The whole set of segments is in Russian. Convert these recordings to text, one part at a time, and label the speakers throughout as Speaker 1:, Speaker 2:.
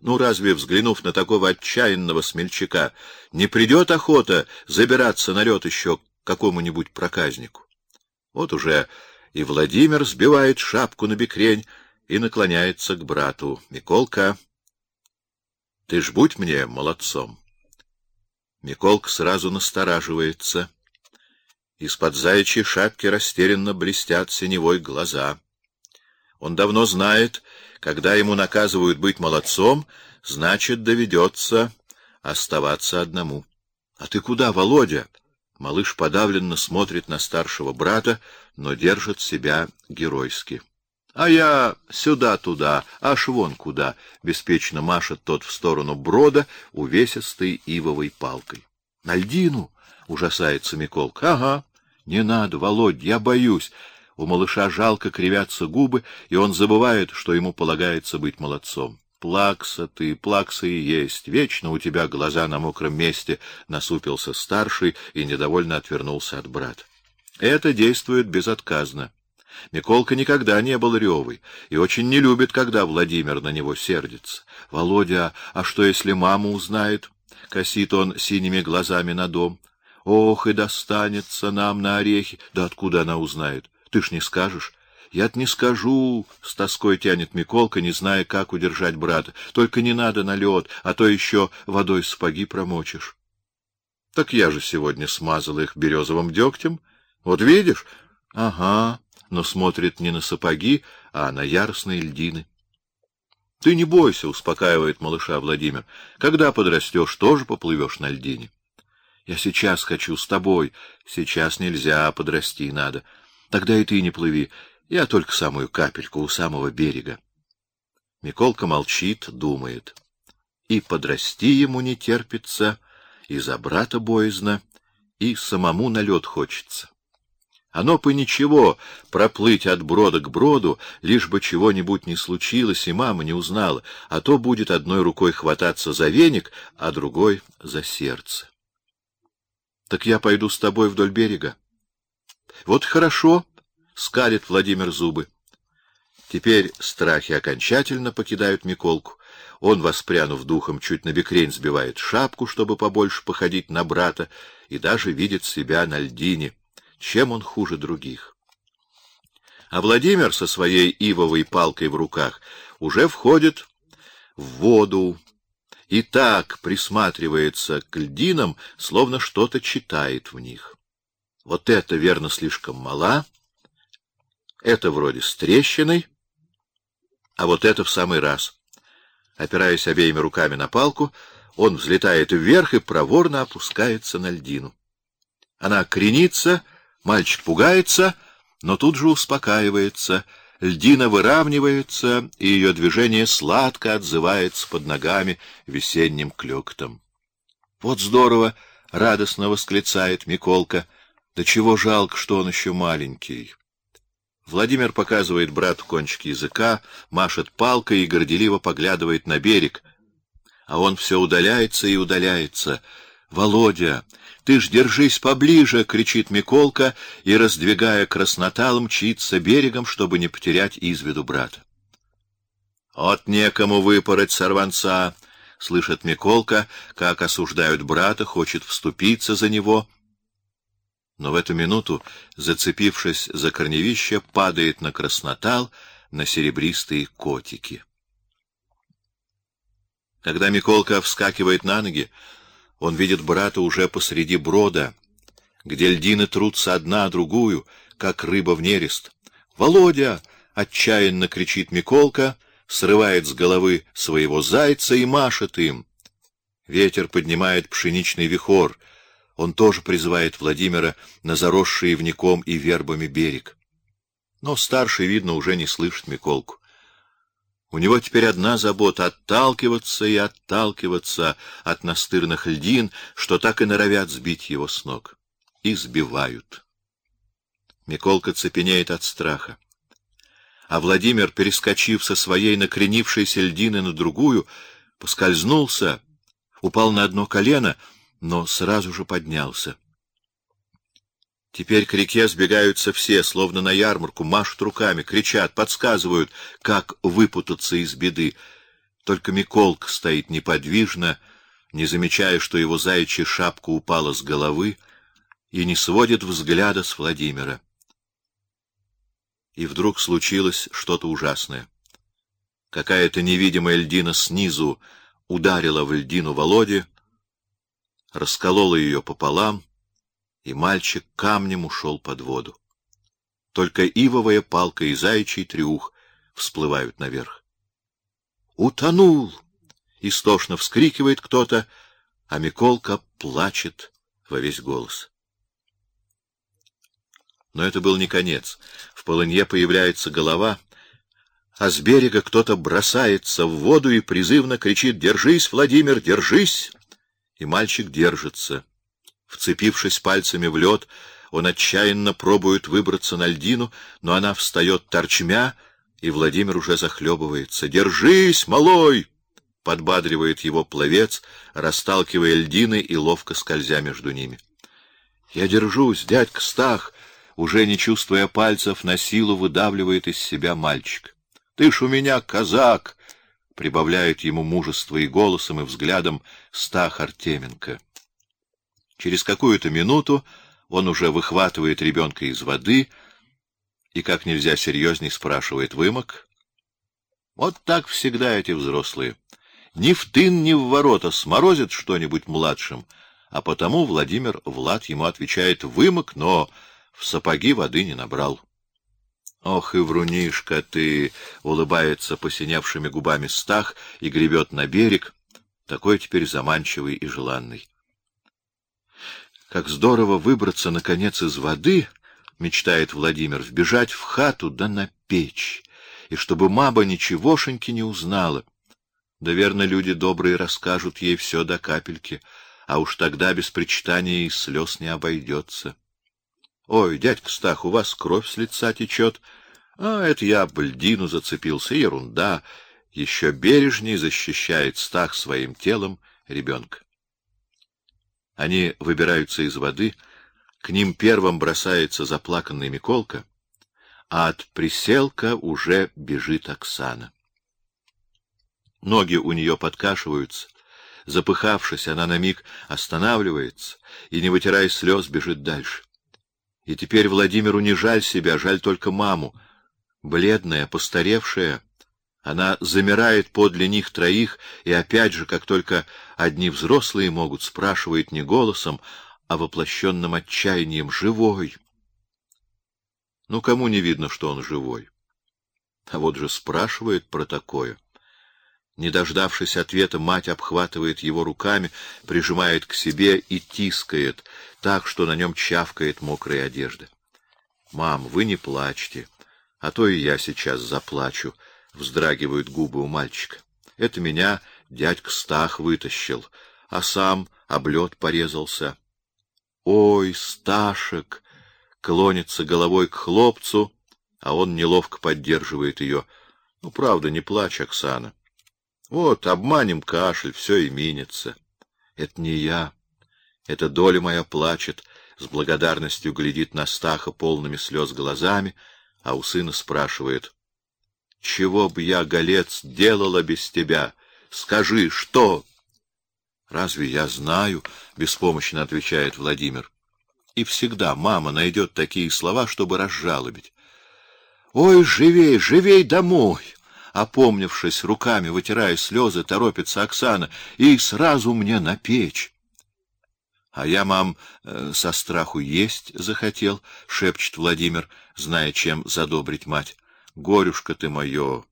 Speaker 1: Ну, разве, взглянув на такого отчаянного смельчака, не придет охота забираться на лед еще какому-нибудь проказнику? Вот уже и Владимир сбивает шапку на бекрень и наклоняется к брату. — Миколка, ты ж будь мне молодцом. Миколка сразу настораживается. Из-под заячьей шапки растерянно блестят синевой глаза. Он давно знает, когда ему наказывают быть молодцом, значит, доведется оставаться одному. — А ты куда, Володя? Малыш подавленно смотрит на старшего брата, но держит себя геройски. — А я сюда-туда, аж вон куда, — беспечно машет тот в сторону брода увесистой ивовой палкой. — На льдину! — ужасается Миколка. — Ага. — Не надо, Володь, я боюсь. У малыша жалко кривятся губы, и он забывает, что ему полагается быть молодцом. Плакса ты, плакса и есть. Вечно у тебя глаза на мокром месте, насупился старший и недовольно отвернулся от брата. Это действует безотказно. Миколка никогда не был ревой и очень не любит, когда Владимир на него сердится. Володя, а что если мама узнает? Косит он синими глазами на дом. Ох, и достанется нам на орехи. Да откуда она узнает? Ты ж не скажешь. Я-то не скажу, с тоской тянет Миколка, не зная, как удержать брата. Только не надо на лед, а то еще водой сапоги промочишь. Так я же сегодня смазал их березовым дегтем. Вот видишь? Ага, но смотрит не на сапоги, а на яростные льдины. Ты не бойся, успокаивает малыша Владимир. Когда подрастешь, тоже поплывешь на льдине. Я сейчас хочу с тобой. Сейчас нельзя, подрасти надо. Тогда и ты не плыви. Я только самую капельку у самого берега. Миколка молчит, думает. И подрасти ему не терпится, и за брата боязно, и самому на лед хочется. Оно по ничего проплыть от брода к броду, лишь бы чего-нибудь не случилось и мама не узнала, а то будет одной рукой хвататься за веник, а другой за сердце. Так я пойду с тобой вдоль берега. Вот хорошо, скалит Владимир зубы. Теперь страхи окончательно покидают Миколку. Он, воспрянув духом, чуть на бекрень сбивает шапку, чтобы побольше походить на брата, и даже видит себя на льдине. Чем он хуже других? А Владимир со своей ивовой палкой в руках уже входит в воду и так присматривается к льдинам, словно что-то читает в них. Вот это, верно, слишком мала, это вроде с трещиной, а вот это в самый раз. Опираясь обеими руками на палку, он взлетает вверх и проворно опускается на льдину. Она кренится, мальчик пугается, но тут же успокаивается. Льдина выравнивается, и ее движение сладко отзывается под ногами весенним клёкотом. Вот здорово, радостно восклицает Миколка. Да чего жалко, что он еще маленький. Владимир показывает брату кончик языка, машет палкой и горделиво поглядывает на берег. А он все удаляется и удаляется. Володя, ты ж держись поближе, кричит Миколка и раздвигая краснотал мчится берегом, чтобы не потерять из виду брата. От некому выпороть сорванца, слышит Миколка, как осуждают брата, хочет вступиться за него но в эту минуту, зацепившись за корневище, падает на краснотал, на серебристые котики. Когда Миколка вскакивает на ноги, он видит брата уже посреди брода, где льдины трутся одна о другую, как рыба в нерест. Володя! отчаянно кричит Миколка, срывает с головы своего зайца и машет им. Ветер поднимает пшеничный вихор, он тоже призывает Владимира на заросший вником и вербами берег. Но старший, видно, уже не слышит Миколку. У него теперь одна забота — отталкиваться и отталкиваться от настырных льдин, что так и норовят сбить его с ног. И сбивают. Миколка цепенеет от страха. А Владимир, перескочив со своей накренившейся льдины на другую, поскользнулся, упал на одно колено — но сразу же поднялся. Теперь к реке сбегаются все, словно на ярмарку, машут руками, кричат, подсказывают, как выпутаться из беды. Только Миколка стоит неподвижно, не замечая, что его заячья шапка упала с головы, и не сводит взгляда с Владимира. И вдруг случилось что-то ужасное. Какая-то невидимая льдина снизу ударила в льдину Володи, расколола ее пополам, и мальчик камнем ушел под воду. Только ивовая палка и заячий трюх всплывают наверх. «Утонул!» — истошно вскрикивает кто-то, а Миколка плачет во весь голос. Но это был не конец. В полынье появляется голова, а с берега кто-то бросается в воду и призывно кричит «Держись, Владимир, держись!» И мальчик держится. Вцепившись пальцами в лед, он отчаянно пробует выбраться на льдину, но она встает торчмя, и Владимир уже захлебывается. «Держись, малой!» — подбадривает его пловец, расталкивая льдины и ловко скользя между ними. «Я держусь, дядька Стах!» уже не чувствуя пальцев, на силу выдавливает из себя мальчик. Ты ж у меня казак, прибавляет ему мужество и голосом, и взглядом Стах Артеменко. Через какую-то минуту он уже выхватывает ребенка из воды и как нельзя серьезней спрашивает: "Вымок?" Вот так всегда эти взрослые. Ни в тын, ни в ворота сморозят что-нибудь младшим, а потому Владимир Влад ему отвечает: "Вымок, но в сапоги воды не набрал. Ох и врунишка ты, улыбается посиневшими губами Стах и гребет на берег, такой теперь заманчивый и желанный. Как здорово выбраться наконец из воды, мечтает Владимир, вбежать в хату да на печь, и чтобы маба ничегошеньки не узнала. Да верно, люди добрые расскажут ей все до капельки, а уж тогда без причитания и слез не обойдется. Ой, дядька Стах, у вас кровь с лица течет. А это я об зацепился, ерунда. Еще бережней защищает Стах своим телом ребенка. Они выбираются из воды, к ним первым бросается заплаканный Миколка, а от приселка уже бежит Оксана. Ноги у нее подкашиваются, запыхавшись, она на миг останавливается и, не вытирая слез, бежит дальше. И теперь Владимиру не жаль себя, жаль только маму. Бледная, постаревшая, она замирает подле них троих и опять же, как только одни взрослые могут, спрашивает не голосом, а воплощенным отчаянием: "Живой?" Ну кому не видно, что он живой? А вот же спрашивает про такое. Не дождавшись ответа, мать обхватывает его руками, прижимает к себе и тискает, так что на нем чавкает мокрая одежда. Мам, вы не плачьте, а то и я сейчас заплачу, вздрагивают губы у мальчика. Это меня дядька Стах вытащил, а сам об лед порезался. Ой, Сташек, клонится головой к хлопцу, а он неловко поддерживает ее. Ну, правда, не плачь, Оксана. Вот, обманем кашель, все и минется. Это не я. Это доля моя плачет, с благодарностью глядит на Стаха полными слез глазами, а у сына спрашивает: "Чего б я, голец, делала без тебя? Скажи, что?" "Разве я знаю?" беспомощно отвечает Владимир. И всегда мама найдет такие слова, чтобы разжалобить. Ой, живей, живей домой опомнившись, руками вытирая слезы, торопится Оксана, и сразу мне на печь. А я, мам, э, со страху есть захотел, шепчет Владимир, зная, чем задобрить мать. Горюшка ты мое.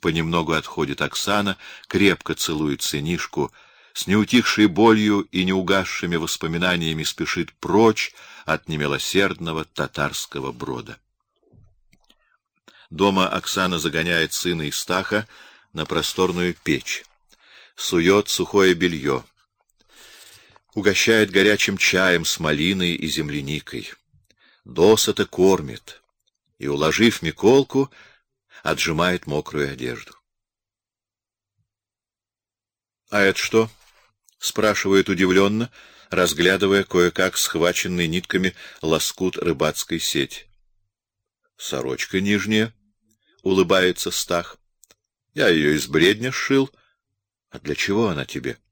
Speaker 1: Понемногу отходит Оксана, крепко целует сынишку, с неутихшей болью и неугасшими воспоминаниями спешит прочь от немилосердного татарского брода. Дома Оксана загоняет сына и Стаха на просторную печь, сует сухое белье, угощает горячим чаем с малиной и земляникой, досыта кормит и, уложив Миколку, отжимает мокрую одежду. А это что? спрашивает удивленно, разглядывая кое-как схваченный нитками лоскут рыбацкой сети. Сорочка нижняя, улыбается Стах. Я ее из бредня сшил, А для чего она тебе? —